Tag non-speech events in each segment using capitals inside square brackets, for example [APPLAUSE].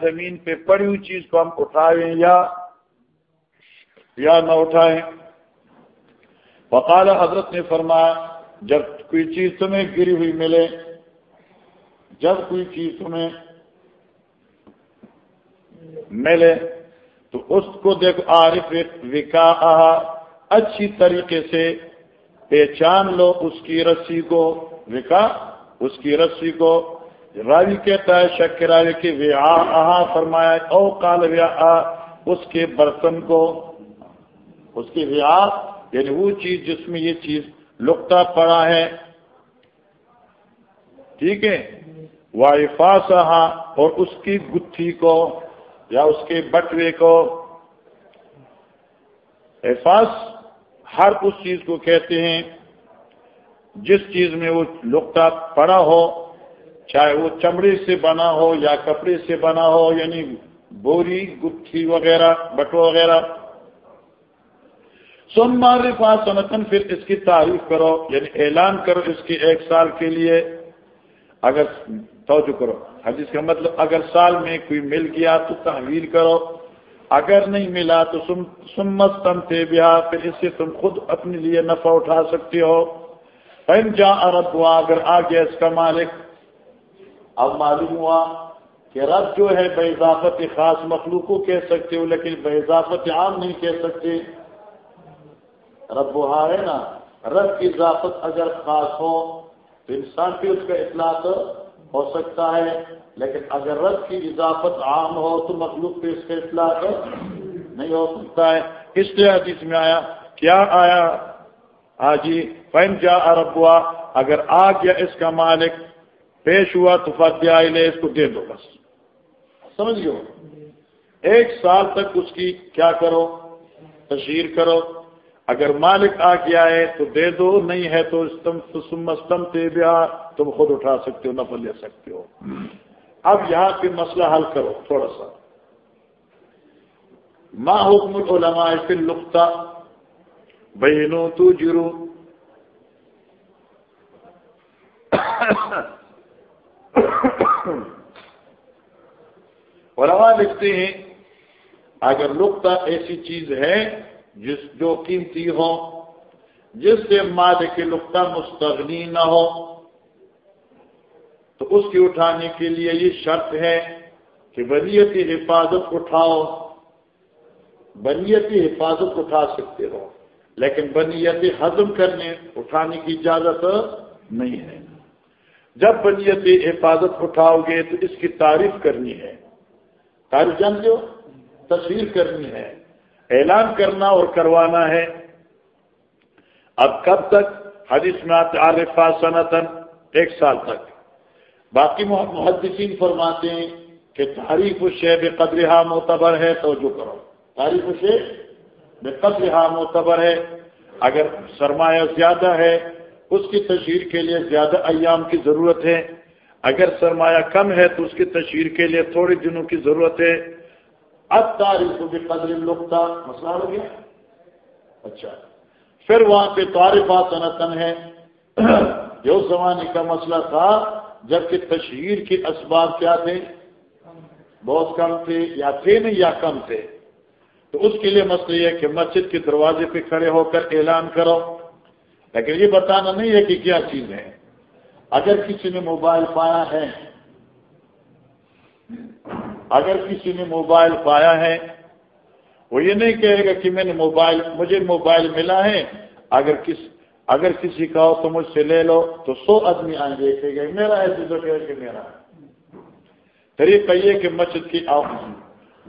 زمین پہ پڑی ہوئی چیز کو ہم اٹھائیں یا یا نہ اٹھائیں۔ وقال حضرت نے فرمایا، جب کوئی چیز تمہیں گری ہوئی ملے، جب کوئی چیز تمہیں ملے، تو اس کو دیکھو، عارف وکا اچھی طریقے سے پہچان لو اس کی رسی کو وکا اس کی رسی کو۔ راوی کہتا ہے، شک راوی کی وہاں فرمایا، او کال ویا اس کے برتن کو، اس کی ویا یعنی وہ چیز جس میں یہ چیز لکتا پڑا ہے۔ ٹھیک ہے؟ وائفاس اور اس کی گتھی کو یا اس کے بٹوے کو۔ احفاظ ہر اس چیز کو کہتے ہیں جس چیز میں وہ لکتا پڑا ہو۔ چاہے وہ چمڑے سے بنا ہو یا کپڑے سے بنا ہو یعنی بوری، گتھی وغیرہ، بٹو وغیرہ۔ سن مارے سنتن پھر اس کی تعریف کرو یعنی اعلان کرو اس کی ایک سال کے لیے۔ اگر توجہ کرو، حدیث کا مطلب اگر سال میں کوئی مل گیا تو تحویل کرو۔ اگر نہیں ملا تو سمت تم تھے بیا پھر اس سے تم خود اپنے لیے نفع اٹھا سکتے ہو۔ جا عرب ہوا اگر آ گیا اس کا مالک اب معلوم ہوا کہ رب جو ہے بے اضافت خاص مخلوق کو کہہ سکتے ہو، لیکن بے اضافت عام نہیں کہہ سکتے۔ رب وہاں ہے نا۔ رب کی اضافت اگر خاص ہو تو انسان بھی اس کا اطلاق ہو سکتا ہے، لیکن اگر رب کی اضافت عام ہو تو مخلوق پہ اس کا اطلاق نہیں ہو سکتا ہے۔ اس لیے حدیث میں آیا، کیا آیا؟ ہاں جی فین جا ارب ہوا اگر آ گیا اس کا مالک پیش ہوا تو فتح لے اس کو دے دو بس۔ سمجھ گئے ایک سال تک اس کی کیا کرو؟ تشہیر کرو۔ اگر مالک آ گیا ہے تو دے دو، نہیں ہے تو استم تم خود اٹھا سکتے ہو نفل لے سکتے ہو۔ اب یہاں پہ مسئلہ حل کرو، تھوڑا سا۔ ماں حکم العلماء فی لکتا بہنو تو جرو [COUGHS] علماء لکھتے ہیں، اگر نقطہ ایسی چیز ہے جس جو قیمتی ہو، جس سے ماد کے نقطہ مستغنی نہ ہو، تو اس کی اٹھانے کے لیے یہ شرط ہے کہ بنیتی حفاظت اٹھاؤ۔ بنیتی حفاظت اٹھا سکتے ہو، لیکن بنیت ہضم کرنے، اٹھانے کی اجازت نہیں ہے۔ جب بنیت حفاظت اٹھاؤ گے تو اس کی تعریف کرنی ہے۔ تعریف جان جو تصویر کرنی ہے۔ اعلان کرنا اور کروانا ہے۔ اب کب تک؟ حدیث میں عارفہ صنعتن ایک سال تک۔ باقی محدثین فرماتے ہیں کہ تعریف شیب قدرہ معتبر ہے تو جو کرو۔ تعریف شیب بے قدر معتبر ہے۔ اگر سرمایہ زیادہ ہے اس کی تشہیر کے لیے زیادہ ایام کی ضرورت ہے۔ اگر سرمایہ کم ہے تو اس کی تشہیر کے لیے تھوڑے دنوں کی ضرورت ہے۔ اب تاریخ بھی قدر لکھتا مسئلہ ہو گیا؟ اچھا۔ پھر وہاں پہ تعریف صنعتن ہے جو زمانے کا مسئلہ تھا، جبکہ تشہیر کے اسباب کیا تھے؟ بہت کم تھے، یا تھے نہیں یا کم تھے۔ تو اس کے لیے مسئلہ یہ ہے کہ مسجد کے دروازے پہ کھڑے ہو کر اعلان کرو۔ لیکن یہ بتانا نہیں ہے کہ کیا چیز ہے اگر کسی نے موبائل پایا ہے، اگر کسی نے موبائل پایا ہے، وہ یہ نہیں کہے گا کہ میں نے موبائل، مجھے موبائل ملا ہے۔ اگر کس، اگر کسی کا ہو تو مجھ سے لے لو۔ تو سو آدمی آئیں گے کہ گئے، میرا ہے تو کہ میرا ہے۔ یہ کہیے کہ مسجد کی آپ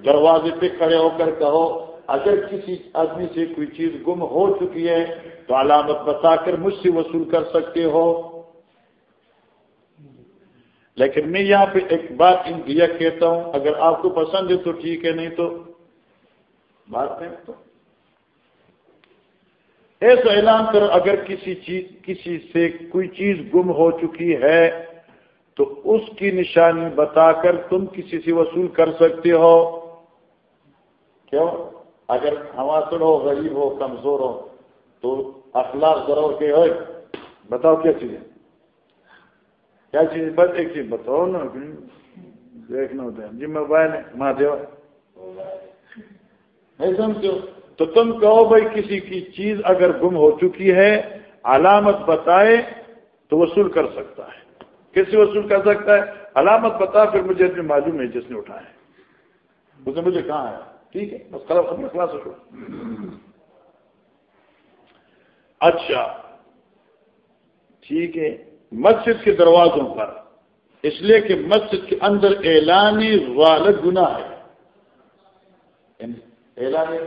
دروازے پہ کھڑے ہو کر کہو اگر کسی آدمی سے کوئی چیز گم ہو چکی ہے تو علامت بتا کر مجھ سے وصول کر سکتے ہو۔ لیکن میں یہاں پہ ایک بات انڈیا کہتا ہوں، اگر آپ کو پسند ہے تو ٹھیک ہے، نہیں تو بات نہیں تو ایسا اعلان کرو، اگر کسی چیز، کسی سے کوئی چیز گم ہو چکی ہے تو اس کی نشانی بتا کر تم کسی سے وصول کر سکتے ہو۔ کیوں اگر ہماسن ہو غریب ہو، کمزور ہو، تو اخلاق ضرور کے ہوئے بتاؤ کیا چیز ہے؟ کیا چیز بس ایک چیز بتاؤ نا دیکھنا ہوتا ہے۔ جی موبائل ہے، ماں دیو۔ نہیں سمجھو تو تم کہو بھائی، کسی کی چیز اگر گم ہو چکی ہے، علامت بتائے تو وصول کر سکتا ہے۔ کسی وصول کر سکتا ہے؟ علامت بتا، پھر مجھے معلوم ہے جس نے اٹھایا اس نے مجھے کہاں ہے ٹھیک ہے، بس کلاس ہو اچھا۔ ٹھیک ہے، مسجد کے دروازوں پر۔ اس لیے کہ مسجد کے اندر اعلانی والد گناہ ہے۔ یعنی اعلان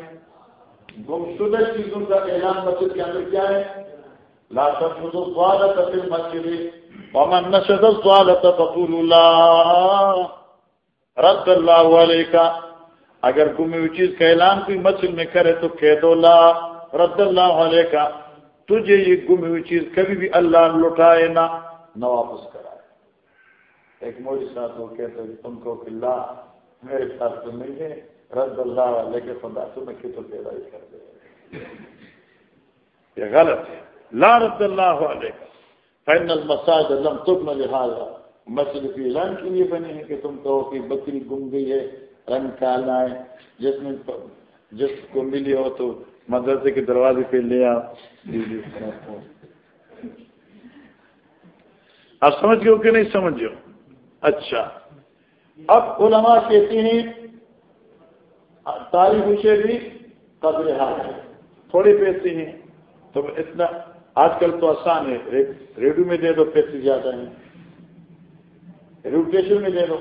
گمشدہ چیزوں کا اعلان مسجد کے اندر کیا ہے؟ لا تنفذ الضالة في المسجد۔ ومن نشد الضالة فقول الله رد اللہ علیہ اگر گمی ہوئی چیز کا اعلان کوئی مسجد میں کرے تو کہہ دو لا رد اللہ علیہ کا تجھے یہ گمی ہوئی چیز کبھی بھی اللہ لٹائے نہ نہ واپس کرائے۔ ایک موری ساتھ وہ کہتے ہیں تم کو کہ اللہ میرے ساتھ تو نہیں ہے، رد اللہ علیہ کے خدا تمہیں کی تو پیدا ہی کر دے۔ یہ غلط ہے۔ لا رد اللہ علیہ کا فین المساج لم تبن لہذا مسجد کی اعلان کے لیے بنے ہیں کہ تم کہو کہ بکری گم گئی ہے۔ رنگ کالا ہے جس میں جس کو ملی ہو تو مدرسے کے دروازے پہ لے آ جی، جی، آپ سمجھ گئے ہو کہ نہیں سمجھ گئے اچھا۔ اب علماء کہتے ہیں، تاریخ اسے بھی قدر ہے۔ تھوڑے پیسے ہیں۔ تو اتنا، آج کل تو آسان ہے۔ ریڈیو میں دے دو، پیسے زیادہ ہیں۔ ریڈیوٹیشن میں دے دو۔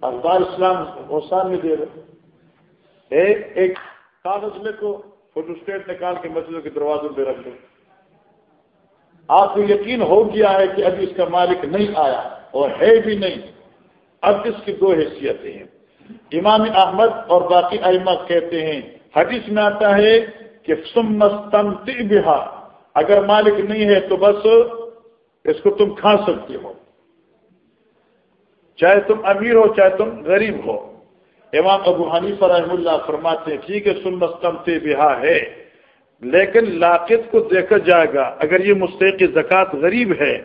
اخبار اسلام اوسان میں دے دو ایک کاغذ لکھو فوٹو اسٹیٹ نکال کے مسجدوں کے دروازوں پہ رکھ دو۔ آپ کو یقین ہو گیا ہے کہ ابھی اس کا مالک نہیں آیا اور ہے بھی نہیں۔ اب اس کی دو حیثیتیں ہیں۔ امام احمد اور باقی احمد کہتے ہیں، حدیث میں آتا ہے کہ سمستم اگر مالک نہیں ہے تو بس اس کو تم کھا سکتے ہو۔ چاہے تم امیر ہو، چاہے تم غریب ہو۔ امام ابو حنیف رحم اللہ فرماتے ہیں، ٹھیک ہے، سن مستمتے بہا ہے، لیکن لاقت کو دیکھا جائے گا۔ اگر یہ مستحق زکوٰۃ غریب ہے،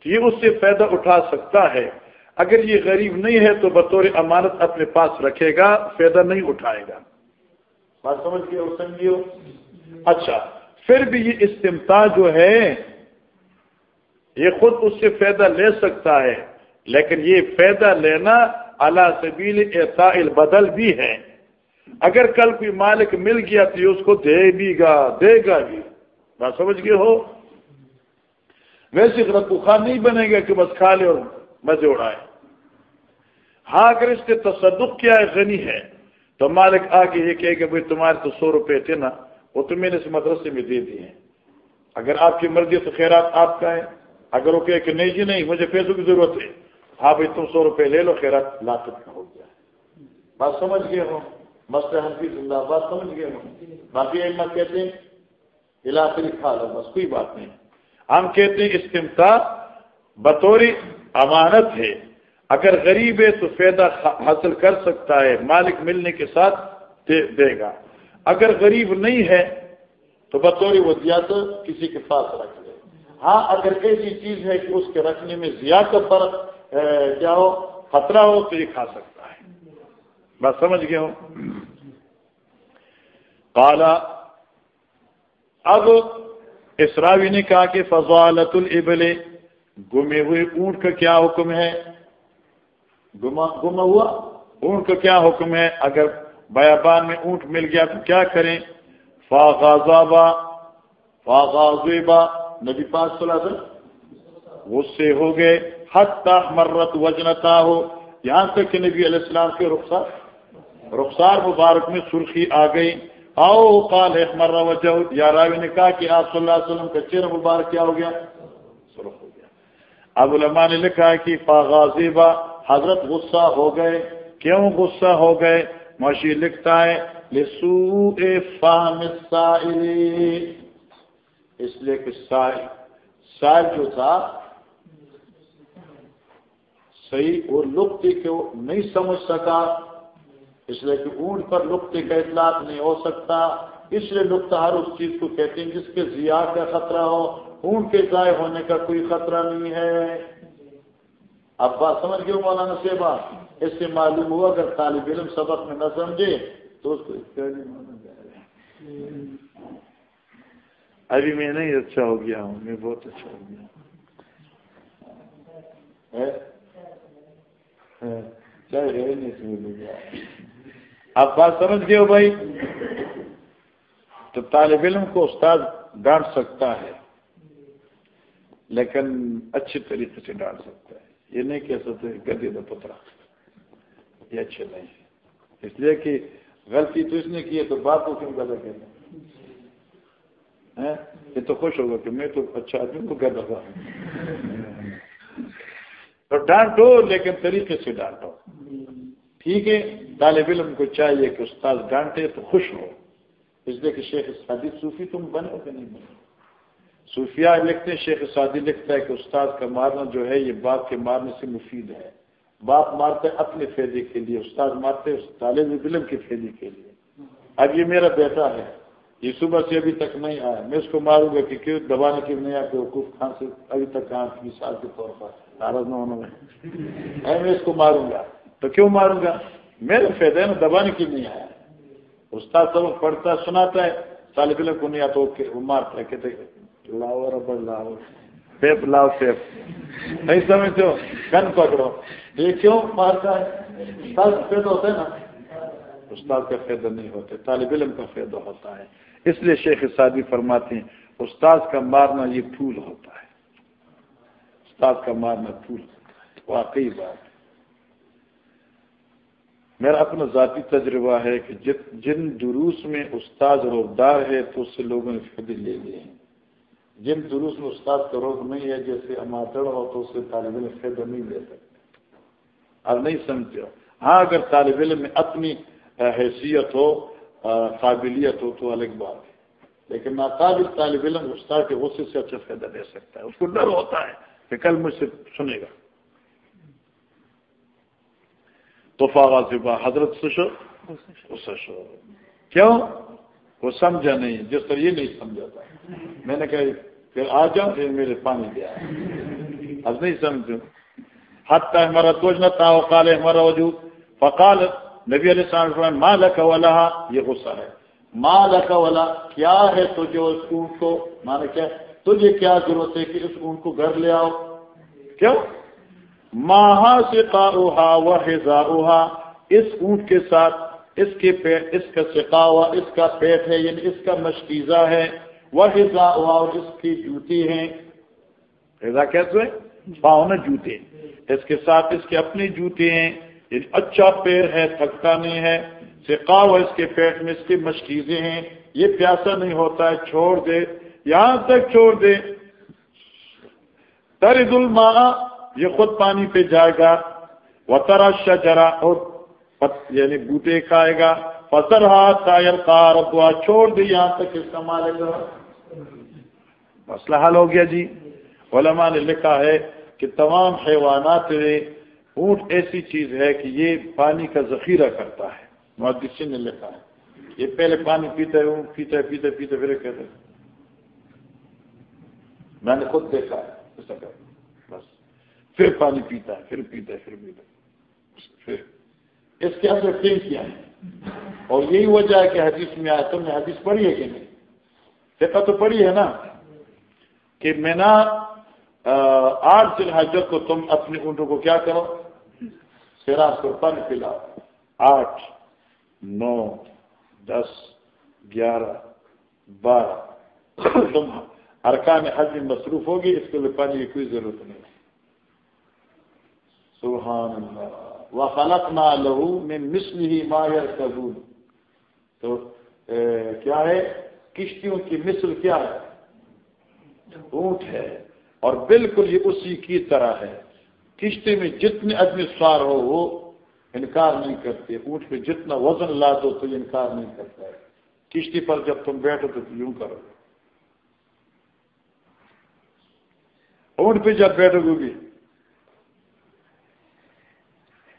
تو یہ اس سے فائدہ اٹھا سکتا ہے۔ اگر یہ غریب نہیں ہے، تو بطور امانت اپنے پاس رکھے گا، فائدہ نہیں اٹھائے گا۔ بات سمجھ کے سمجھیے؟ اچھا پھر بھی یہ استمتا جو ہے، یہ خود اس سے فائدہ لے سکتا ہے۔ لیکن یہ فائدہ لینا اللہ سبیل اعطاء البدل بھی ہے۔ اگر کل کوئی مالک مل گیا تو یہ اس کو دے بھی گا، دے گا بھی۔ بات سمجھ گئے ہو؟ ویسے خان نہیں بنے گا کہ بس کھا لے اور مزے اڑائے۔ ہاں اگر اس نے تصدق کیا ہے، غنی ہے، تو مالک آگے یہ کہے کہ بھائی تمہارے تو سو روپے تھے نا، وہ تو میں نے اس مدرسے میں دے دیے ہیں۔ اگر آپ کی مرضی تو خیرات آپ کا ہے اگر وہ کہ نہیں جی نہیں، مجھے پیسوں کی ضرورت ہے۔ ہاں بھائی تم سو روپے لے لو، خیرات لاطت کا ہو گیا بات سمجھ گئے ہو؟ مسئلہ ہم کی زندہ بات سمجھ گئے ہو؟ باقی احمد کہتے ہیں علاقے کھا لو بس کوئی بات نہیں۔ ہم کہتے ہیں استمتا بطور امانت ہے۔ اگر غریب ہے تو فائدہ حاصل کر سکتا ہے، مالک ملنے کے ساتھ دے گا۔ اگر غریب نہیں ہے تو بطور وہ تو کسی کے پاس رکھ لے۔ ہاں اگر ایسی چیز ہے کہ اس کے رکھنے میں زیادہ فرق کیا ہو؟ خطرہ ہو تو یہ کھا سکتا ہے۔ بس سمجھ گئے ہوں کالا اب اسراوی نے کہا کہ فضالت الابل، گمے ہوئے اونٹ کا کیا حکم ہے؟ گما گما ہوا؟ اونٹ کا کیا حکم ہے؟ اگر بیابان میں اونٹ مل گیا تو کیا کریں؟ فاغازابا فاغازیبا نبی پاک صلی اللہ علیہ وسلم غصے ہو گئے۔ حتی مرت وجنتا ہو یہاں تک کہ نبی علیہ السلام کے رخصار رخصار مبارک میں سرخی آ گئی۔ آؤ قال احمر وجہ یا راوی نے کہا کہ آپ صلی اللہ علیہ وسلم کا چہرہ مبارک کیا ہو گیا؟ سرخ ہو گیا۔ اب علماء نے لکھا ہے کہ فاغازیبا حضرت غصہ ہو گئے۔ کیوں غصہ ہو گئے؟ مشی لکھتا ہے لسو فام اس لیے کہ سائل سائل جو تھا صحیح اور لکتی کے نہیں سمجھ سکا اس لیے کہ اونٹ پر لکتی کا اطلاق نہیں ہو سکتا۔ اس لیے لکت ہر اس چیز کو کہتے ہیں جس کے ضیاع کا خطرہ ہو۔ اونٹ کے ضائع ہونے کا کوئی خطرہ نہیں ہے۔ اب بات سمجھ گئے مولانا سے بات اس سے معلوم ہوا اگر طالب علم سبق میں نہ سمجھے تو اس کو ابھی میں نہیں اچھا ہو گیا ہوں میں بہت اچھا ہو گیا آپ بات سمجھ گئے ہو بھائی؟ تو طالب علم کو استاد ڈانٹ سکتا ہے، لیکن اچھے طریقے سے ڈانٹ سکتا ہے۔ یہ نہیں کہہ سکتے گدے دو پترا یہ اچھے نہیں ہے۔ اس لیے کہ غلطی تو اس نے کی ہے تو بات کو کیوں گدا کہتے ہیں؟ یہ تو خوش ہوگا کہ میں تو اچھا آدمی کو گدا تھا تو ڈانٹو، لیکن طریقے سے ڈانٹو۔ ٹھیک ہے طالب علم کو چاہیے کہ استاد ڈانٹے تو خوش ہو اس لیے کہ شیخ سادی صوفی تم بنو کہ نہیں بنو. صوفیہ لکھتے ہیں شیخ سعدی لکھتا ہے کہ استاد کا مارنا جو ہے، یہ باپ کے مارنے سے مفید ہے. باپ مارتے اپنے فیدے کے لیے، استاد مارتے طالب علم کے فیدے کے لیے. اب یہ میرا بیٹا ہے، یہ صبح سے ابھی تک نہیں آیا. میں اس کو ماروں گا کہ کیوں دبانے کے نہیں آیا حقوق خان سے ابھی تک کہاں مثال کے طور پر. ناراض نہ ہونا میں. میں اس کو ماروں گا. تو کیوں ماروں گا؟ میرا فائدہ ہے نا دبانے کے نہیں آیا۔ استاد سبق پڑھتا سناتا ہے طالب علم کو نہیں آتا وہ مارتا ہے، کہتے لاؤ ربر لاؤ۔ پیپ لاؤ پیپ۔ نہیں سمجھتے ہو؟ گن پکڑو۔ یہ کیوں مارتا ہے؟ استاد ہوتا ہے نا۔ استاد کا فائدہ نہیں ہوتا طالب علم کا فائدہ ہوتا ہے۔ اس لیے شیخ سادی فرماتے ہیں، استاد کا مارنا یہ پھول ہوتا ہے۔ استاد کا مارنا پھول ہوتا ہے۔ واقعی بات۔ میرا اپنا ذاتی تجربہ ہے کہ جن دروس میں استاد روزدار ہے تو اس سے لوگوں نے فائدے لے لیے ہیں جن دروس میں استاد کا روز نہیں ہے، جیسے اماطڑ ہو تو اس سے طالب علم فائدہ نہیں لے سکتے۔ اب نہیں سمجھتے ہو۔ ہاں اگر طالب علم میں اپنی حیثیت ہو قابلیت ہو تو الگ بات ہے۔ لیکن ناقابل طالب علم استاد کے غصے سے اچھا فائدہ لے سکتا ہے۔ اس کو ڈر ہوتا ہے کہ کل مجھ سے سنے گا۔ تو فاغا حضرت سشو سشو کیوں؟ وہ سمجھا نہیں، جس طرح یہ نہیں سمجھا تھا میں نے کہا، پھر آ جاؤ، پھر میرے پانی دیا اب نہیں سمجھو۔ حد ہمارا توجنا تھا وقال ہمارا وجود فقال نبی علیہ السلام ماں لکھا والا یہ غصہ ہے۔ ماں لکھا والا کیا ہے تجھے اس اونٹ کو؟ مانا کیا تجھے کیا ضرورت ہے کہ اس اونٹ کو گھر لے آؤ؟ کیوں؟ ماہا سے کاروہا و حضا اس اونٹ کے ساتھ، اس کے پیٹ اس کا سکاوا اس کا پیٹ ہے یعنی اس کا مشکیزہ ہے وہ حضا اور اس کی جوتی ہیں۔ حضا کیسے پاؤں جوتے۔ اس کے ساتھ اس کے اپنے جوتے ہیں یعنی اچھا پیر ہے، تھکتا نہیں ہے سکاو اس کے پیٹ میں، اس کی مشکیزیں ہیں۔ یہ پیاسا نہیں ہوتا ہے، چھوڑ دے، یہاں تک چھوڑ دے۔ ترد الما یہ خود پانی پہ جائے گا۔ وہ تراشا جرا یعنی بوٹے کھائے گا۔ فصل ہاتھ تائر کار چھوڑ دے یہاں تک اس کا گا مسئلہ حل ہو گیا جی۔ علماء نے لکھا ہے کہ تمام حیوانات اونٹ ایسی چیز ہے کہ یہ پانی کا ذخیرہ کرتا ہے۔ محدثی نے لکھا ہے۔ یہ پہلے پانی پیتا ہے اونٹ پیتا ہے پیتے پیتے پھر کہتے میں نے خود دیکھا ہے۔ پھر پانی پیتا ہے، پھر پیتا ہے، پھر پیتا ہے۔ پھر۔ اس کے اندر پھر کیا ہے؟ اور یہی وجہ ہے کہ حدیث میں آیا تم نے حدیث پڑھی ہے کہ نہیں؟ دیکھا تو پڑھی ہے نا؟ کہ میں نا آٹھ دن حجت کو تم اپنے اونٹوں کو کیا کرو؟ کو پن پلا آٹھ، نو، دس، گیارہ، بارہ۔ تم ارکان حج میں مصروف ہوگی، اس کے لیے پانی کی کوئی ضرورت نہیں۔ سبحان اللہ. وہ خلق نہ لہو میں مسل ہی ماہر تو کیا ہے؟ کشتیوں کی مثل کیا ہے؟ اونٹ ہے۔ اور بالکل یہ اسی کی طرح ہے۔ کشتی میں جتنے آدمی سوار ہو، وہ انکار نہیں کرتے۔ اونٹ پہ جتنا وزن لا دو تو انکار نہیں کرتا ہے۔ کشتی پر جب تم بیٹھو تو یوں کرو۔ اونٹ پہ جب بیٹھو گی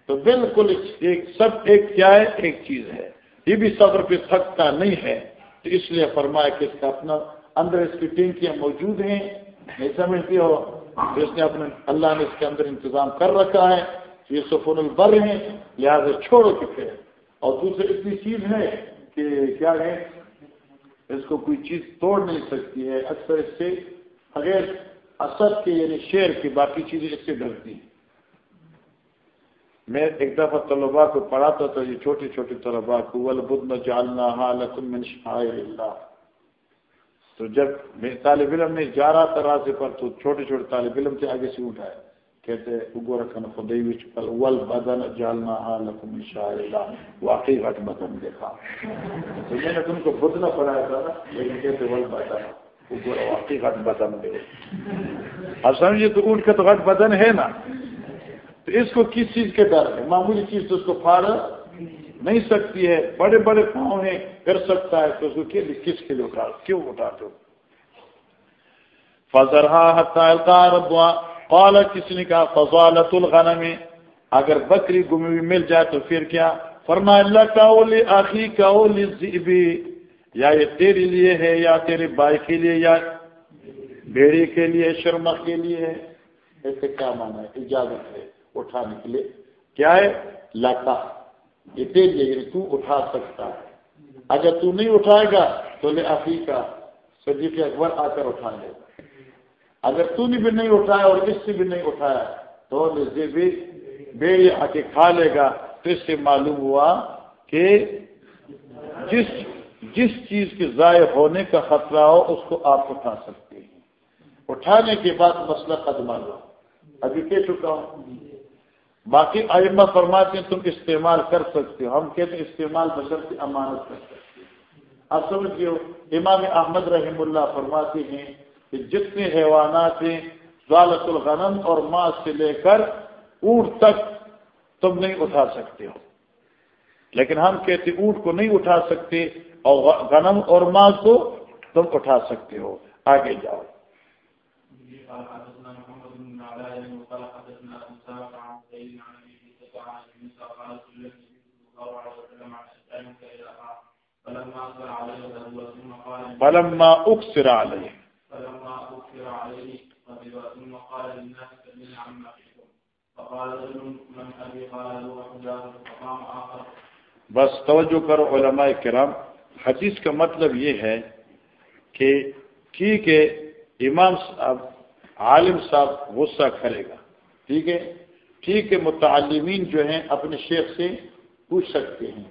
تو بالکل ایک سب ایک کیا ہے؟ ایک چیز ہے۔ یہ بھی صبر پہ تھکتا نہیں ہے۔ تو اس لیے فرمایا کہ اس کا اپنا اندر اس کی ٹینکیاں موجود ہیں۔ نہیں سمجھتی ہو؟ تو اس نے اپنے اللہ نے اس کے اندر انتظام کر رکھا ہے۔ یہ سفن البر ہیں۔ لہٰذا چھوڑو کتنے اور دوسرے اتنی چیز ہے کہ کیا ہے؟ اس کو کوئی چیز توڑ نہیں سکتی ہے۔ اکثر اس سے اگر اسد کے یعنی شیر کی باقی چیزیں اس سے ڈرتی ہیں۔ میں ایک دفعہ طلبا کو پڑھاتا تھا، یہ چھوٹے چھوٹے طلبا کو ول بدھ جالنا من شعائر اللہ تو جب میں طالب علم میں جا رہا پر تو چھوٹے چھوٹے طالب علم سے آگے سے اٹھائے کہتے اگو رکھنا خدائی وچ پل ول بدن جالنا لکم من شعائر اللہ واقعی غٹ بدن دیکھا۔ تو میں نے تم کو بدھ نہ پڑھایا تھا نا، لیکن کہتے ول بدن اگو واقعی غٹ بدن دے اب سمجھے تو اونٹ کا تو غٹ بدن ہے نا۔ تو اس کو کس چیز کے ڈر ہے؟ معمولی چیز تو اس کو پھاڑ نہیں سکتی ہے، بڑے بڑے پاؤں ہیں، کر سکتا ہے، تو اس کو کس کے لیے اٹھا کیوں اٹھاتے ہو؟ فضر قال، کس نے کہا؟ فضالت الغنم، اگر بکری گمی ہوئی مل جائے تو پھر کیا؟ فرما اللہ کا آخی کا یا یہ تیرے لیے ہے، یا تیرے بھائی کے لیے، یا بھیڑی کے لیے، شرمخ کے لیے ایسے کیا مانا ہے؟ اجازت ہے۔ اٹھانے کے لیے کیا ہے؟ لتا یہ تیز ہے یعنی تو اٹھا سکتا ہے۔ اگر تو نہیں اٹھائے گا تو لے آفی کا صدیق اکبر آ کر اٹھا لے۔ گا اگر تو نے بھی نہیں اٹھایا اور اس سے بھی نہیں اٹھایا تو بھی بے یہ آ کے کھا لے گا۔ تو اس سے معلوم ہوا کہ جس جس چیز کے ضائع ہونے کا خطرہ ہو، اس کو آپ اٹھا سکتے ہیں۔ اٹھانے کے بعد مسئلہ قدمہ لو ابھی کہہ چکا ہوں۔ باقی آئمہ فرماتے ہیں تم استعمال کر سکتے ہو۔ ہم کہتے ہیں استعمال بشر سے امانت کر سکتے آپ سمجھتے ہو امام احمد رحم اللہ فرماتے ہیں کہ جتنے حیوانات ہیں ضالت الغنم اور ماں سے لے کر اونٹ تک تم نہیں اٹھا سکتے ہو۔ لیکن ہم کہتے اونٹ کو نہیں اٹھا سکتے اور غنم اور ماں کو تم اٹھا سکتے ہو۔ آگے جاؤ۔ فلما اكثر عليه فلما اكثر عليه ثم قال للناس عما فيكم فقال رجل من قال له فقام بس توجہ کرو علماء کرام، حدیث کا مطلب یہ ہے کہ ٹھیک ہے امام صاحب عالم صاحب غصہ کرے گا۔ ٹھیک ہے؟ ٹھیک ہے، متعلمین جو ہیں اپنے شیخ سے پوچھ سکتے ہیں۔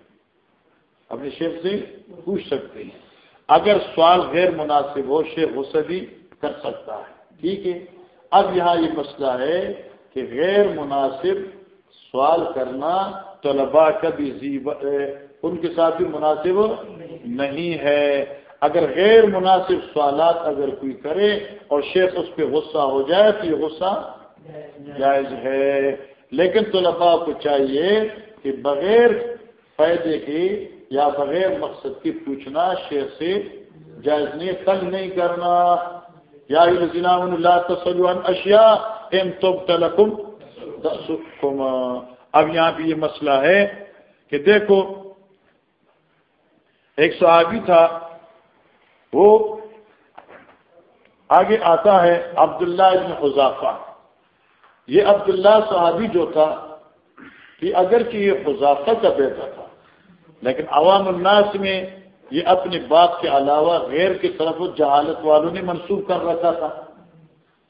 اپنے شیخ سے پوچھ سکتے ہیں۔ اگر سوال غیر مناسب ہو، شیخ غصہ بھی کر سکتا ہے۔ ٹھیک ہے؟ اب یہاں یہ مسئلہ ہے کہ غیر مناسب سوال کرنا طلبا کا بھی ان کے ساتھ بھی مناسب نہیں ہے۔ اگر غیر مناسب سوالات اگر کوئی کرے اور شیخ اس پہ غصہ ہو جائے تو یہ غصہ جائز ہے۔ لیکن طلباء کو چاہیے کہ بغیر فائدے کی یا بغیر مقصد کی پوچھنا شیخ سے جائز نہیں، تنگ نہیں کرنا۔ یا اللہ تسلم اشیا ام تلکم اب یہاں پہ یہ مسئلہ ہے کہ دیکھو، ایک صحابی تھا وہ آگے آتا ہے عبداللہ ابن حضافہ یہ عبداللہ صحابی جو تھا کہ اگرچہ یہ حضافہ کا بیٹا تھا، لیکن عوام الناس میں یہ اپنی بات کے علاوہ غیر کی طرف جہالت والوں نے منسوخ کر رکھا تھا۔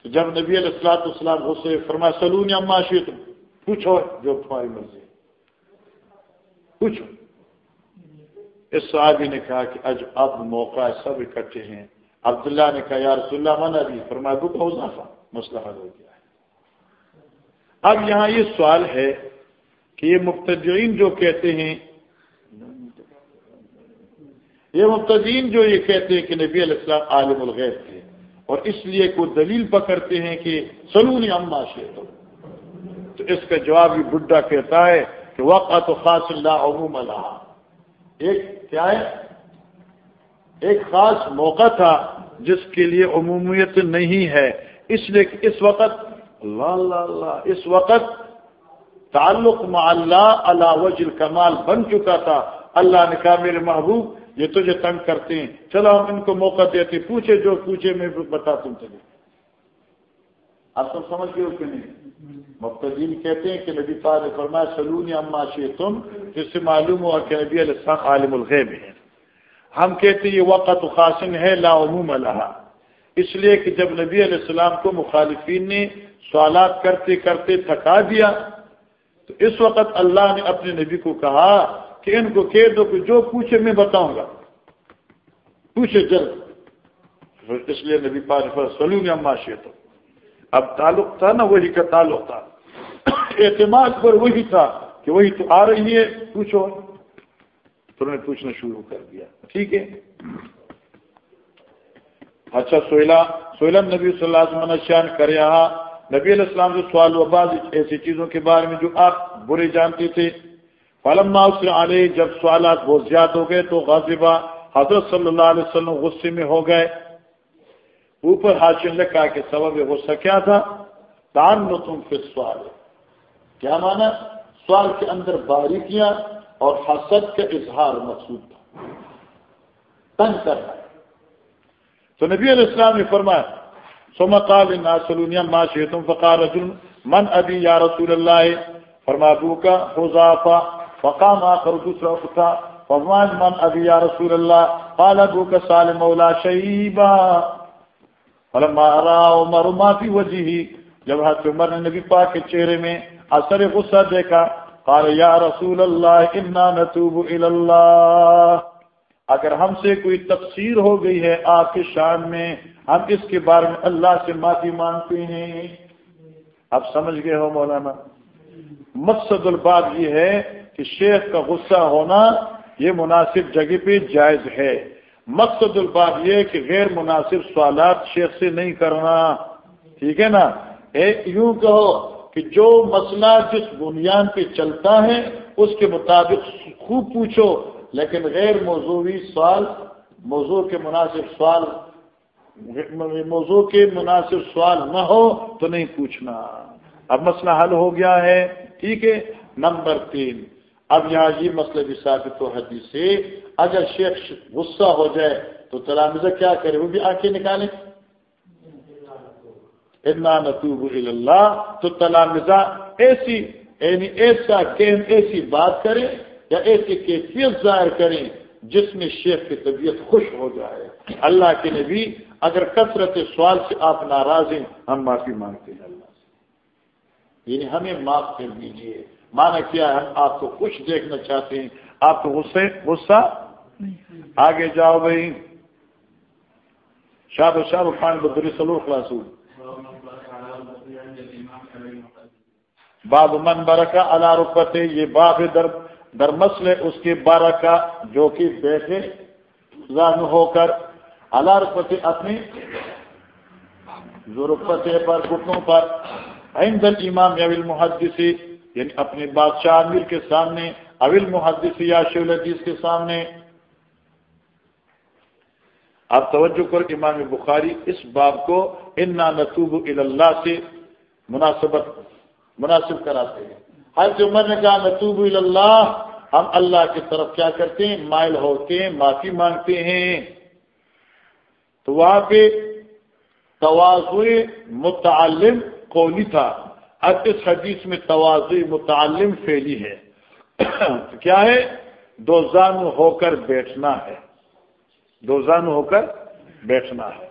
تو جب نبی علیہ السلاط اسلام غصے فرمایا سلون یا معاشی تم پوچھو جو تمہاری مرضی پوچھو۔ اس صحابی نے کہا کہ اج اب موقع سب اکٹھے ہیں۔ عبداللہ نے کہا، یا رسول اللہ منا بھی فرمایا کو اضافہ مسئلہ حل ہو گیا ہے۔ اب یہاں یہ سوال ہے کہ یہ مفتجین جو کہتے ہیں، یہ مفتدین جو یہ کہتے ہیں کہ نبی علیہ السلام عالم الغیب تھے، اور اس لیے کوئی دلیل پکڑتے ہیں کہ سلونی اما شیخ تو اس کا جواب یہ بڈھا کہتا ہے کہ وقت تو خاص اللہ عموم اللہ۔ ایک کیا ہے؟ ایک خاص موقع تھا جس کے لیے عمومیت نہیں ہے۔ اس لیے کہ اس وقت اللہ اللہ اللہ اس وقت تعلق مع اللہ اللہ وجل کمال بن چکا تھا۔ اللہ نے کہا، میرے محبوب، یہ تجھے تنگ کرتے ہیں۔ چلو ہم ان کو موقع دیتے پوچھے جو پوچھے، میں بتا تم چلے اب تم سمجھ گئے ہو کہ نہیں؟ مبتدین کہتے ہیں کہ نبی پاک نے فرمایا، سلونی اما شی تم جس سے معلوم ہوا کہ نبی علیہ السلام عالم الغیب ہیں۔ ہم کہتے ہیں، یہ وقت خاصن ہے، لا عموم اللہ اس لیے کہ جب نبی علیہ السلام کو مخالفین نے سوالات کرتے کرتے تھکا دیا، تو اس وقت اللہ نے اپنے نبی کو کہا کہ ان کو کہہ دو کہ جو پوچھے میں بتاؤں گا۔ پوچھے جلد۔ اس لیے نبی پاک سلو گے اما تو اب تعلق تھا نا، وہی کا تعلق تھا۔ اعتماد پر وہی تھا کہ وہی تو آ رہی ہے پوچھو تو نے پوچھنا شروع کر دیا۔ ٹھیک ہے۔ اچھا سہیلا سہیلا نبی صلی اللہ علیہ وسلم شان کر یہاں نبی علیہ السلام سے سوال و بعض ایسی چیزوں کے بارے میں جو آپ برے جانتے تھے، فلما اس علیہ، جب سوالات بہت زیادہ ہو گئے تو غازبہ حضرت صلی اللہ علیہ وسلم غصے میں ہو گئے۔ اوپر حاصل نے کہا کہ سبب غصہ کیا تھا؟ تان نو تم پھر سوال کیا مانا؟ سوال کے اندر باریکیاں اور حسد کا اظہار مقصود تھا۔ تنگ کرنا تو نبی علیہ السلام نے فرمایا سوما قال سلونیا ما شیتم فقار رجل، من ابی یا رسول اللہ؟ فرما ابو کا حضافہ فقام آخر دوسرا اٹھا فرمان من ابی یا رسول اللہ؟ قال، ابو کا سال مولا شیبا فلما ارا عمر ما فی وجهه جب حضرت عمر نے نبی پاک کے چہرے میں اثر غصہ دیکھا، قال، یا رسول اللہ، انا نتوب اللہ اگر ہم سے کوئی تفسیر ہو گئی ہے آپ کے شان میں، ہم اس کے بارے میں اللہ سے معافی مانگتے ہیں۔ اب سمجھ گئے ہو مولانا؟ مقصد الباب یہ ہے کہ شیخ کا غصہ ہونا یہ مناسب جگہ پہ جائز ہے۔ مقصد الباب یہ کہ غیر مناسب سوالات شیخ سے نہیں کرنا۔ ٹھیک ہے نا؟ ایک یوں کہو کہ جو مسئلہ جس بنیاد پہ چلتا ہے، اس کے مطابق خوب پوچھو، لیکن غیر موضوعی سوال، موضوع کے مناسب سوال، موضوع کے مناسب سوال نہ ہو تو نہیں پوچھنا۔ اب مسئلہ حل ہو گیا ہے۔ ٹھیک ہے؟ نمبر تین۔ اب یہاں یہ مسئلہ بھی ثابت ہو حدیث سے۔ اگر شیخ غصہ ہو جائے تو تلامزہ کیا کرے؟ وہ بھی آنکھیں نکالے اتنا نتوب اللہ تو تلامزہ ایسی یعنی ایسا ایسی بات کرے یا ایسی کیفیت ظاہر کریں جس میں شیخ کی طبیعت خوش ہو جائے۔ اللہ کے نبی، اگر کثرت سوال سے آپ ناراض ہیں، ہم معافی مانگتے ہیں۔ اللہ سے۔ یعنی ہمیں معاف کر دیجیے مانا کیا ہم آپ کو خوش دیکھنا چاہتے ہیں۔ آپ کو غصے غصہ آگے جاؤ بھائی۔ شاہ شاہ خان بدری سلو خلاص باب من برکا اللہ رکت یہ باب در در مسئلے اس کے بارہ کا جو کہ بیٹھے ہو کر اللہ رکت اپنی ضرورت پر گٹنوں پر عند امام اول محدثی یعنی اپنے بادشاہ امیر کے سامنے اول محدثی یا شیول الحدیث کے سامنے۔ آپ توجہ کر امام بخاری اس باب کو انا نتوب اللہ سے مناسبت مناسب کراتے ہیں۔ حضرت عمر نے کہا نتوب اللہ ہم اللہ کی طرف کیا کرتے ہیں؟ مائل ہوتے ہیں، معافی مانگتے ہیں۔ تو وہاں پہ توازو متعلم قولی تھا۔ اب اس حدیث میں توازو متعلم فیلی ہے۔ کیا ہے؟ دو زان ہو کر بیٹھنا ہے۔ دو زان ہو کر بیٹھنا ہے۔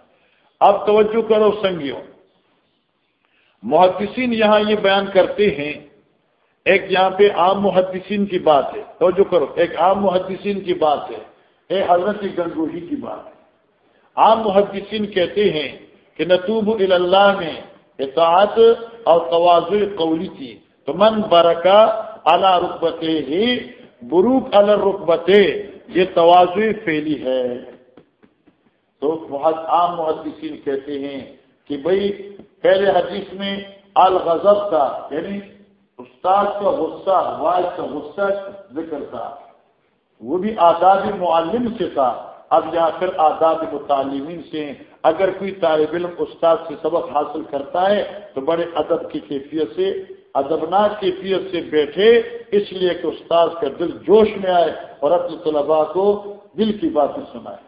اب توجہ کرو سنگیوں۔ محدثین یہاں یہ بیان کرتے ہیں، ایک یہاں پہ عام محدثین کی بات ہے۔ توجہ کرو، ایک عام محدثین کی بات ہے۔ ایک حضرت گنگوہی کی بات ہے۔ عام محدثین کہتے ہیں کہ نتوب اللہ میں اطاعت اور توازو قولی تھی۔ تو من برکا اعلی رقبتے ہی بروک رقبتے یہ توازو فیلی ہے۔ تو بہت عام محدثین کہتے ہیں کہ بھائی پہلے حدیث میں الغضب کا یعنی استاد کا غصہ والد کا غصہ ذکر تھا۔ وہ بھی آزاد معلم سے تھا۔ اب یہاں پھر آداب متعلمین سے اگر کوئی طالب علم استاد سے سبق حاصل کرتا ہے تو بڑے ادب کی کیفیت سے، ادبناک کیفیت سے بیٹھے، اس لیے کہ استاد کا دل جوش میں آئے اور اپنے طلباء کو دل کی باتیں سنائے۔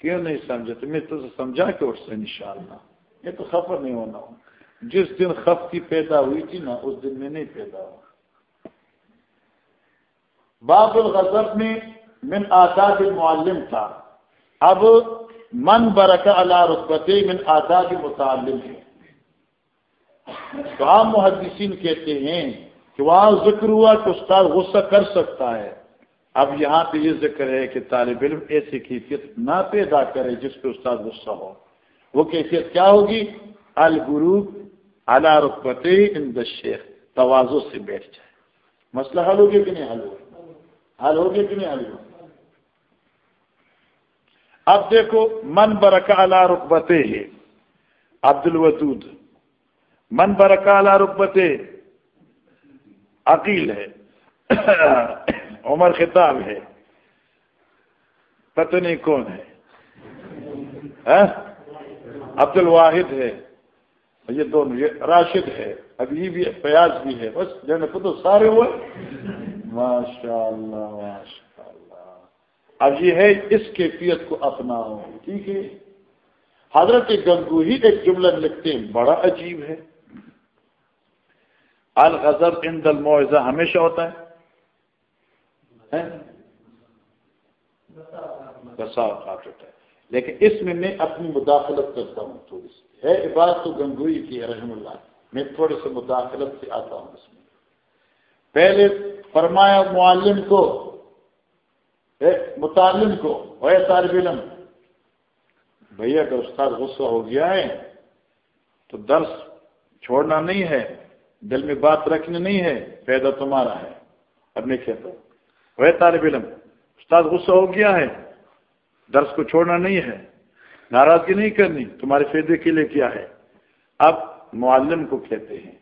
کیوں نہیں سمجھے تو میں تو سمجھا کہ اس سے انشاءاللہ یہ تو خفر نہیں ہونا جس دن خف کی پیدا ہوئی تھی نا اس دن میں نہیں پیدا ہوا باب الغضب میں من آزاد معلم تھا اب من برکا اللہ رتبت من آزاد متعلم ہے تو عام محدثین کہتے ہیں کہ وہاں ذکر ہوا کہ استاد غصہ کر سکتا ہے اب یہاں پہ یہ ذکر ہے کہ طالب علم ایسی کیفیت نہ پیدا کرے جس پہ استاد غصہ ہو۔ وہ کیفیت کیا ہوگی؟ الگروپ اعلی رقبت ان شیخ توازو سے بیٹھ جائے۔ مسئلہ حل ہوگی کہ نہیں حل ہوگا حل ہوگی کہ نہیں حل ہوگا اب دیکھو، من برکا اعلی رقبت ہے۔ عبد الودود۔ من برکا اعلی رقبت عقیل ہے۔ عمر خطاب ہے۔ پتہ نہیں کون ہے۔ ہاں؟ عبد الواحد ہے۔ یہ دونوں، یہ راشد ہے۔ اب یہ بھی فیاض بھی ہے۔ بس جو تو سارے ہوئے۔ ماشاء اللہ ماشاء اللہ اب یہ ہے، اس کیفیت کو اپناؤ۔ ٹھیک ہے؟ حضرت گنگو ہی ایک جملہ لکھتے ہیں۔ بڑا عجیب ہے۔ الغضب ان دل ہمیشہ ہوتا ہے۔ ہوتا ہے۔ لیکن اس میں میں اپنی مداخلت کرتا ہوں، تھوڑی سی۔ ہے عبادت تو گنگوئی کی ہے رحم اللہ۔ میں تھوڑے سے مداخلت سے آتا ہوں اس میں۔ پہلے فرمایا معلم کو متعلم کو وہ طالب علم، بھیا، اگر استاد غصہ ہو گیا ہے، تو درس چھوڑنا نہیں ہے، دل میں بات رکھنی نہیں ہے پیدا تمہارا ہے۔ اب نہیں کہتا وہ طالب علم، استاد غصہ ہو گیا ہے، درس کو چھوڑنا نہیں ہے، ناراضگی نہیں کرنی، تمہارے فائدے کے لیے کیا ہے؟ اب معلم کو کہتے ہیں،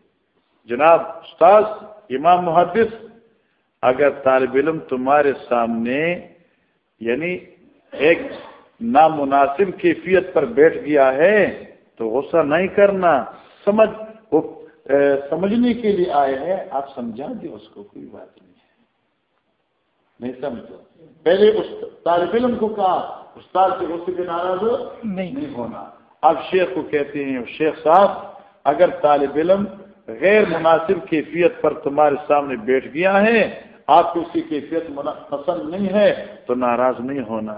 جناب استاد امام محدث، اگر طالب علم تمہارے سامنے یعنی ایک نامناسب کیفیت پر بیٹھ گیا ہے، تو غصہ نہیں کرنا، سمجھ، وہ سمجھنے کے لیے آئے ہیں، آپ سمجھا دیں اس کو، کوئی بات نہیں۔ نہیں سمجھو پہلے اس طالب علم کو کہا استاد سے غصے کے ناراض نہیں۔ ہونا۔ اب شیخ کو کہتے ہیں شیخ صاحب اگر طالب علم غیر مناسب کیفیت پر تمہارے سامنے بیٹھ گیا ہے آپ کو اس کی کیفیت پسند نہیں ہے تو ناراض نہیں ہونا۔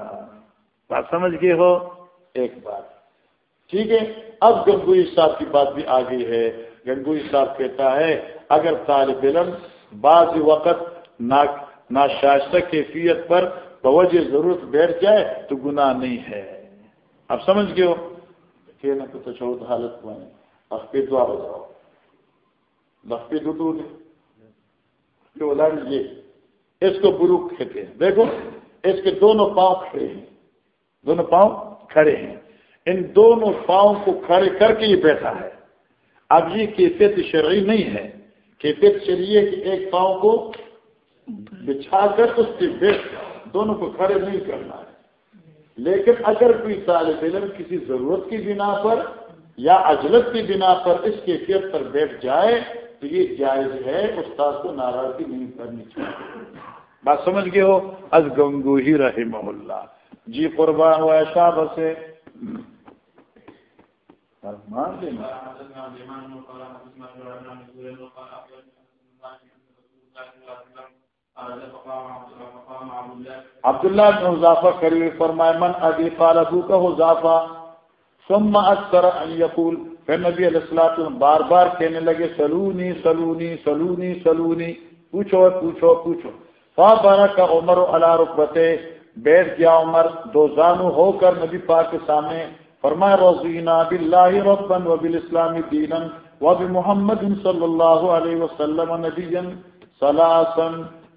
بات سمجھ گئے ہو؟ ایک بات۔ ٹھیک ہے اب گنگوئی صاحب کی بات بھی آ گئی ہے۔ گنگوئی صاحب کہتا ہے اگر طالب علم بعض وقت ناشائستہ کیفیت پر توجہ ضرورت بیٹھ جائے تو گناہ نہیں ہے۔ اب سمجھ گئے ہو؟ کہ نہ تو تشہد حالت میں اخپی دعا ہو جاؤ۔ لخپی دو یہ اس کو بروک کہتے ہیں۔ دیکھو، اس کے دونوں پاؤں کھڑے ہیں۔ دونوں پاؤں کھڑے ہیں۔ ان دونوں پاؤں کو کھڑے کر کے یہ بیٹھا ہے۔ اب یہ کیفیت شرعی نہیں ہے۔ کیفیت شرعی ہے کہ ایک پاؤں کو بچھا کر اس کے بیٹھ دونوں کو کھڑے نہیں کرنا ہے۔ لیکن اگر کوئی طالب علم کسی ضرورت کی بنا پر یا اجلت کی بنا پر اس کیفیت پر بیٹھ جائے تو یہ جائز ہے، استاد کو ناراضگی نہیں کرنی چاہیے۔ بات سمجھ گئے ہو؟ از گنگو ہی رہے محلہ جی قربان ہوا ایسا بسے عبداللہ بن حضافہ کریے فرمائے من ابی قالبو کا حضافہ ثم اکثر ان یقول، پھر نبی علیہ السلام بار بار کہنے لگے، سلونی سلونی سلونی سلونی، پوچھو پوچھو پوچھو۔ فا بارہ کا عمر علا رکبتے بیٹھ گیا عمر، دو زانو ہو کر نبی پاک کے سامنے فرمائے رضینا باللہ ربا و بالاسلام دینا و بمحمد صلی اللہ علیہ وسلم نبیا صلاسا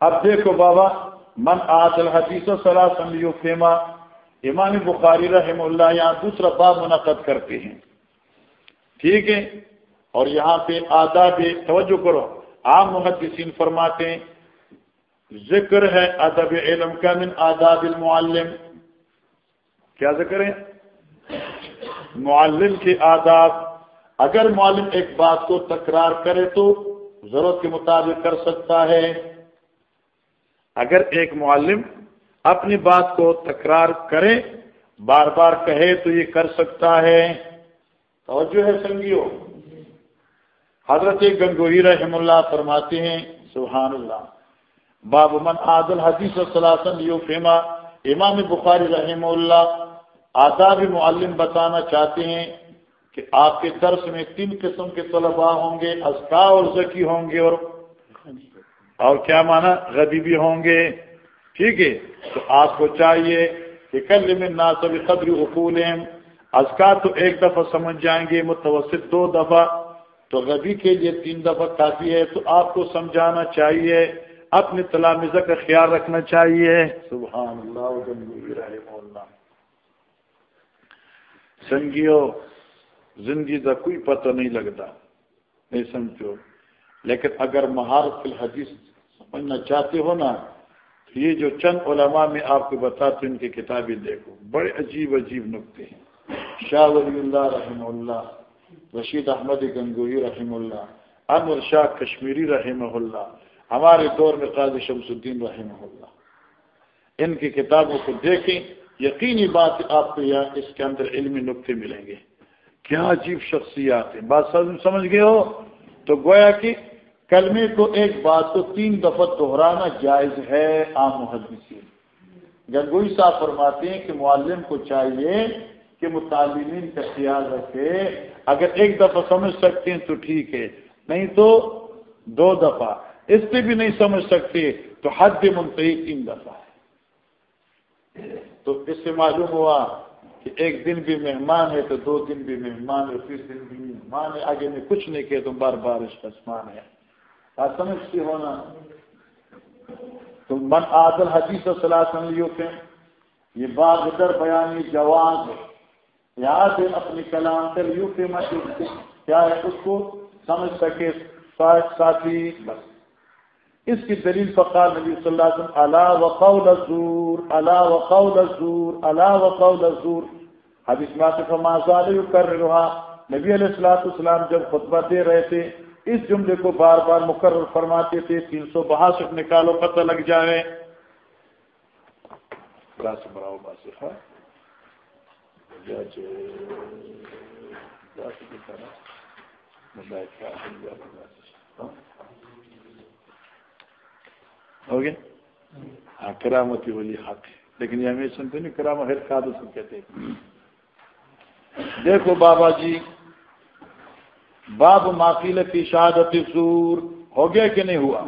اب دیکھو بابا، من آج الحدیث و صلاح فیما امام بخاری رحم اللہ یہاں دوسرا باب منعقد کرتے ہیں۔ ٹھیک ہے؟ اور یہاں پہ آداب توجہ کرو۔ عام محدثین فرماتے ہیں، ذکر ہے ادب علم کا من آداب المعلم۔ کیا ذکر ہے؟ معلم کے آداب۔ اگر معلم ایک بات کو تکرار کرے تو ضرورت کے مطابق کر سکتا ہے۔ اگر ایک معلم اپنی بات کو تکرار کرے، بار بار کہے تو یہ کر سکتا ہے۔ توجہ ہے سنگیو حضرت گنگوہی رحم اللہ فرماتے ہیں، سبحان اللہ۔ باب من عادل حدیث یو فیما امام بخاری رحم اللہ آداب معلم بتانا چاہتے ہیں کہ آپ کے درس میں تین قسم کے طلباء ہوں گے اسکا اور ذکی ہوں گے اور اور کیا مانا غبی بھی ہوں گے۔ ٹھیک ہے؟ تو آپ کو چاہیے کہ کل میں ناصب قدر اقول ازکا تو ایک دفعہ سمجھ جائیں گے، متوسط دو دفعہ۔ تو غبی کے لیے تین دفعہ کافی ہے۔ تو آپ کو سمجھانا چاہیے اپنے تلامزہ کا خیال رکھنا چاہیے۔ سبحان اللہ سنگیو، زندگی کا کوئی پتہ نہیں لگتا۔ نہیں سمجھو۔ لیکن اگر مہارت الحدیث سمجھنا چاہتے ہو نا، تو یہ جو چند علماء میں آپ کو بتاتے ان کی کتابیں دیکھو۔ بڑے عجیب عجیب نقطے ہیں۔ شاہ ولی اللہ رحمہ اللہ، رشید احمد گنگوئی رحمہ اللہ انور شاہ کشمیری رحمہ اللہ، ہمارے دور میں قاضی شمس الدین رحمہ اللہ۔ ان کی کتابوں کو دیکھیں، یقینی بات آپ کو یہاں اس کے اندر علمی نقطے ملیں گے۔ کیا عجیب شخصیات ہیں۔ بات سمجھ گئے ہو؟ تو گویا کہ کلمے کو ایک بات کو تین دفعہ دہرانا جائز ہے عام محدثین۔ گنگوئی صاحب فرماتے ہیں کہ معلم کو چاہیے کہ متعلمین کا خیال رکھے، اگر ایک دفعہ سمجھ سکتے ہیں تو ٹھیک ہے، نہیں تو دو دفعہ۔ اس سے بھی نہیں سمجھ سکتے تو حد منتحی تین دفعہ ہے۔ تو اس سے معلوم ہوا کہ ایک دن بھی مہمان ہے تو دو دن بھی مہمان ہے، تیس دن بھی مہمان ہے، آگے میں کچھ نہیں کہ تم بار بار اس کا سمان ہے۔ آپ سمجھتی ہونا۔ تم من عادل حدیث و صلاح سمجھو کہ یہ بات ادھر بیانی جواز ہے۔ یاد ہے اپنی کلام کر یو کے مت کیا ہے اس کو سمجھ سکے ساتھی۔ بس اس کی دلیل فقال نبی صلی اللہ علیہ وسلم اللہ وقول الزور اللہ وقول الزور اللہ وقول الزور. حدیث میں سے فمازال کر رہا نبی علیہ السلاۃ السلام جب خطبہ دے رہے تھے اس جملے کو بار بار مقرر فرماتے تھے، تین سو بہاسٹھ نکالو، پتہ لگ جائے۔ ہو گیا؟ ہاں کرامتی والی حق ہے۔ لیکن یہ ہمیں سنتے نہیں کرام ہر کھاد کہتے دیکھو بابا جی باب معافیل کی شہادت سور ہو گیا کہ نہیں ہوا؟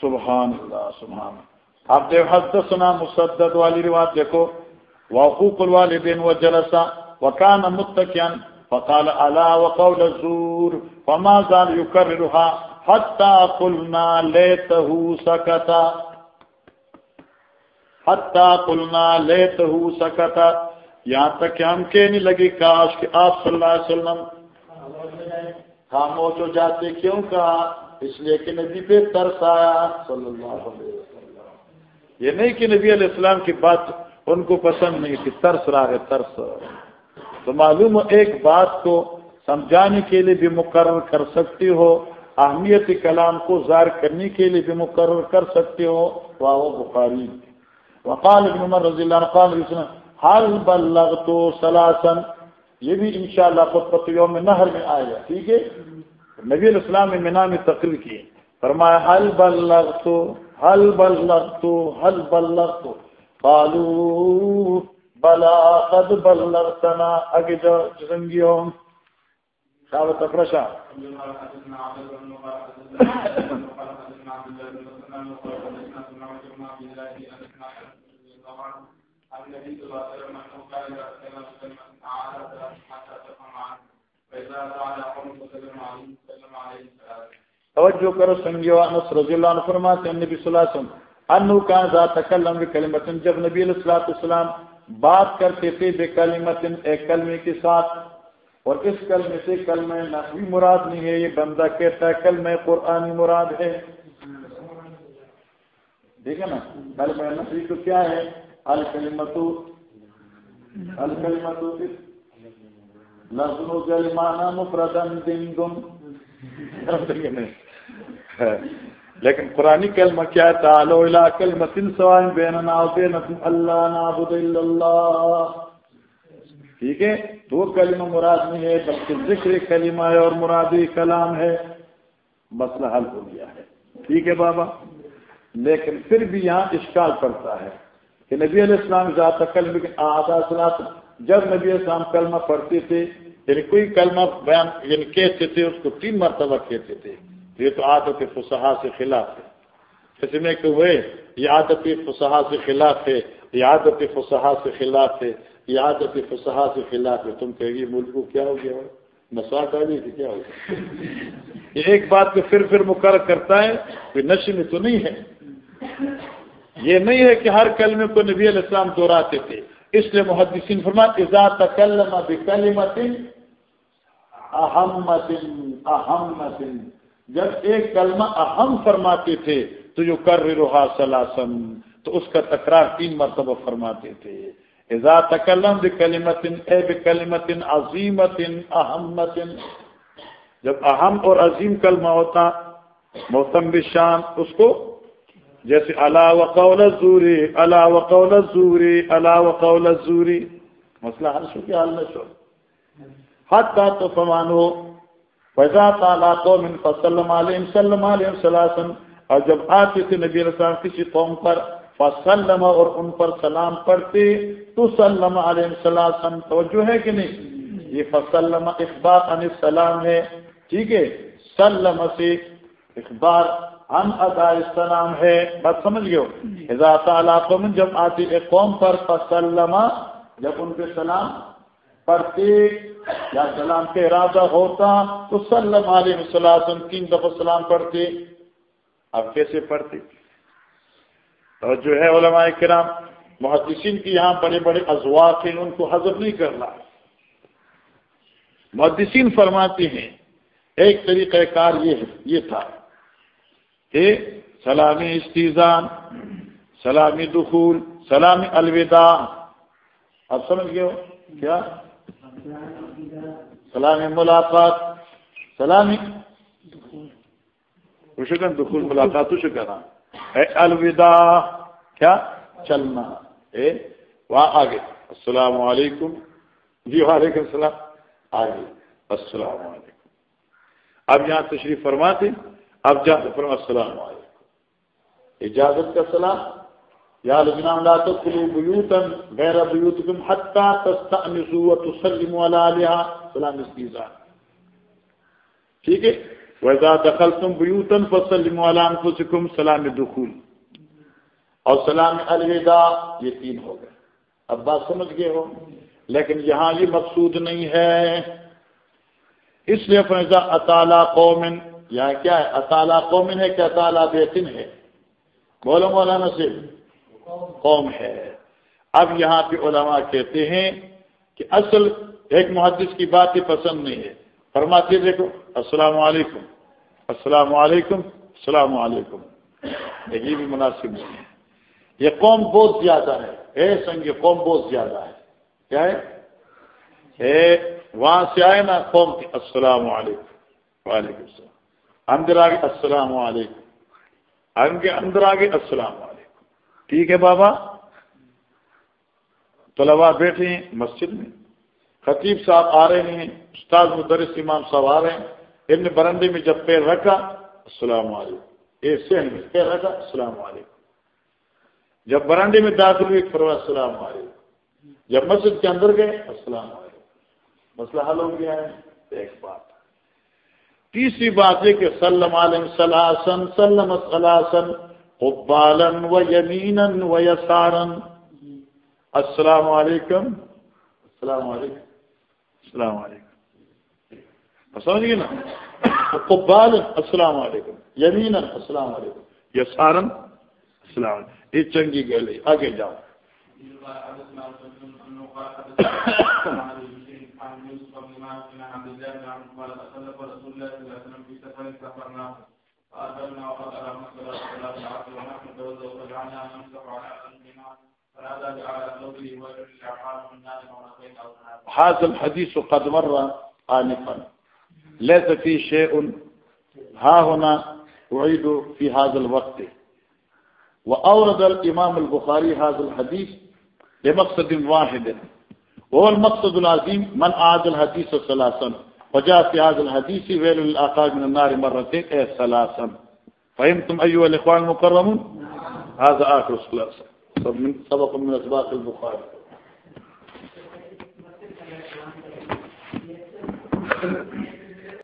سبحان اللہ سبحان آپ دیکھ حد سنا مسدد والی رواج دیکھو۔ وقوق الوالدین و جلسا وکان متکین فقال علا وقول الزور، فما زال يكررها حتى قلنا ليته سكتا حتى قلنا ليته سكتا یہاں تک کہ ہم کہنے لگے کاش کہ آپ صلی اللہ علیہ وسلم خاموش ہو جاتے، کیوں کہا؟ اس لیے کہ نبی پہ ترس آیا صلی اللہ علیہ وسلم۔ یہ نہیں کہ نبی علیہ السلام کی بات ان کو پسند نہیں تھی، ترس رہا ہے ترس۔ تو معلوم ہو ایک بات کو سمجھانے کے لیے بھی مقرر کر سکتی ہو، اہمیت کلام کو ظاہر کرنے کے لیے بھی مقرر کر سکتے ہو واہ بخاری۔ وقال ابن عمر رضی اللہ عنہ، قال حل بلغت سلاسن یہ بھی انشاءاللہ خود پتہ یوم نہر میں آئے گا ٹھیک ہے نبی علیہ السلام نے منا میں تقریر کی فرمایا حل بلغت حل بلغت حل بلغت قالوا بلا قد بلغتنا اگے جو جنگیوں دعوت افرشا توجہ کرو سنگیو، انس رضی اللہ عنہ فرماتے ہیں، نبی صلی اللہ علیہ وسلم، انہو کان ذات تکلم بکلمت، جب نبی علیہ السلام بات کرتے تھے بے ایک کلمے کے ساتھ، اور اس کلمے سے کلمہ نقوی مراد نہیں ہے، یہ بندہ کہتا ہے کلمہ قرآنی مراد ہے۔ ٹھیک ہے نا، کلمہ نقوی تو کیا ہے؟ الکلمت الکلمت لفظ جلمانہ مفردن دن دن لیکن قرآن کلمہ کیا ہے تعالو الى کلمت سوائن بیننا و بینکم اللہ نعبد اللہ۔ ٹھیک ہے؟ تو کلمہ مراد نہیں ہے، بلکہ ذکر کلمہ ہے اور مرادی کلام ہے۔ مسئلہ حل ہو گیا ہے۔ ٹھیک ہے بابا؟ لیکن پھر بھی یہاں اشکال پڑتا ہے۔ کہ نبی علیہ السلام ذات کلم جب نبی السلام کلمہ پڑھتے تھے یعنی کوئی کلمہ بیان یعنی کہتے تھے، اس کو تین مرتبہ کہتے تھے۔ یہ تو عادت فسحا سے خلاف ہے۔ اس میں کہ وہ یہ عادت فسحا سے خلاف ہے، یہ عادت فسحا سے خلاف ہے، یہ عادت فسحا سے خلاف ہے۔ تم کہے گی ملک کو کیا ہو گیا؟ نسوا ڈالی تھی کیا ہو گیا؟ یہ ایک بات کو پھر پھر مقرر کرتا ہے کہ نشے میں تو نہیں ہے۔ یہ نہیں ہے کہ ہر کلمے کو نبی علیہ السلام دوہراتے تھے۔ اس لیے محدثین فرما اذا تکلم بکلمت احمد احمد جب ایک کلمہ اہم فرماتے تھے، تو جو کر رہا سلاسن تو اس کا تکرار تین مرتبہ فرماتے تھے۔ اذا تکلم بکلمت اے بکلمت عظیمت احمد جب اہم اور عظیم کلمہ ہوتا، موسم بشان، اس کو جیسے اللہ وقول زوری اللہ وقول زوری اللہ وقول زوری مسئلہ حل شو کیا حل نہ شو؟ حد کا تو فرمان ہو فضا تعالیٰ قوم فسلم علیہ سلم علیہ وسلم اور جب آتے تھے نبی علیہ کسی قوم پر، فسلم اور ان پر سلام پڑھتے تو سلم علیہ السلام توجہ ہے کہ نہیں؟ یہ فسلم اخبار عن السلام ہے۔ ٹھیک ہے؟ سلم سے اخبار ان ادا السلام ہے بات سمجھ گئے ہو؟ تعالیٰ قوم، جب آتی ایک قوم پر فسلم، جب ان پہ سلام پڑھتے یا سلام کے ارادہ ہوتا، تو سلم علیہ السلام تین دفعہ سلام پڑھتے اب کیسے پڑھتے اور جو ہے علماء کرام، محدثین کی یہاں بڑے بڑے ازواق ہیں، ان کو حضر نہیں کرنا۔ محدثین فرماتے ہیں، ایک طریقہ کار یہ یہ تھا۔ کہ سلامی استیزان، سلامی دخول، سلامی الوداع۔ اب سمجھ گئے ہو؟ کیا؟ سلامی ملاقات، سلامی شکن دخول، ملاقات شکر اے الوداع، کیا؟ چلنا۔ اے وہاں آگے۔ السلام علیکم۔ جی وعلیکم السلام۔ آگے۔ السلام علیکم۔ اب یہاں تشریف فرماتے اب جاتے فرما السلام علیکم۔ اجازت کا سلام یا لجنام لا تدخلوا بیوتا غیر بیوتکم حتی تستعنسوا وتسلموا علی آلیہا سلام استیزان ٹھیک ہے؟ وَإِذَا دَخَلْتُمْ بِيُوتًا فَسَلِّمُوا عَلَىٰ أَنفُسِكُمْ، سلام دخول۔ اور سلام الوداع، یہ تین ہو گئے۔ اب بات سمجھ گئے ہو؟ لیکن یہاں یہ مقصود نہیں ہے۔ اس لیے فیضا اطالع قومن یہاں کیا ہے؟ اطالع قومن ہے کہ اطالع بیتن ہے؟ بولو مولانا سے قوم ہے۔ اب یہاں پہ علماء کہتے ہیں کہ اصل ایک محدث کی بات ہی پسند نہیں ہے۔ فرماتے دیکھو، السلام علیکم۔ السلام علیکم السلام علیکم۔ یہ بھی مناسب نہیں ہے۔ یہ قوم بہت زیادہ ہے۔ اے سنگ، یہ قوم بہت زیادہ ہے۔ کیا ہے؟ وہاں سے آئے نا قوم کی۔ السلام علیکم۔ وعلیکم السلام۔ اندر آگے السلام علیکم۔ اندر آگے السلام علیکم۔ ٹھیک ہے بابا؟ طلبا بیٹھے ہیں مسجد میں۔ خطیب صاحب آ رہے ہیں استاد مدرس امام صاحب آ رہے ہیں۔ ابن برندے میں جب پیر رکھا، السلام علیکم۔ اے سین میں پیر رکھا، السلام علیکم۔ جب برانڈے میں داخل ہوئے فروا السلام علیکم۔ جب مسجد کے اندر گئے، السلام علیکم۔ مسئلہ حل ہو گیا ہے۔ ایک بات۔ تیسری بات ہے کہ سلم علیہ سلاسن، سلم سلاسن، قبالن و یمین و یسارن۔ السلام علیکم۔ السلام علیکم۔ السلام علیکم۔ سمجھ گئے نا؟ قبال السلام علیکم۔ یمین السلام علیکم۔ یسارن، السلام علیکم۔ یہ چنگی گل ہے۔ آگے جاؤ۔ هذا الحديث قد مر آنفا. ليس في شيء. ها هنا أعيد في هذا الوقت. وأورد الإمام البخاري هذا الحديث لمقصد واحد. وہ المقصد العظیم من أعاد الحديث ثلاثا. وجا في هذا الحديث ويل للآقاب من النار مرتين اے سلاسن فهمتم ایوہ الاخوان المكرمون؟ هذا آخر الثلاثة سبق من أسباق البخاري.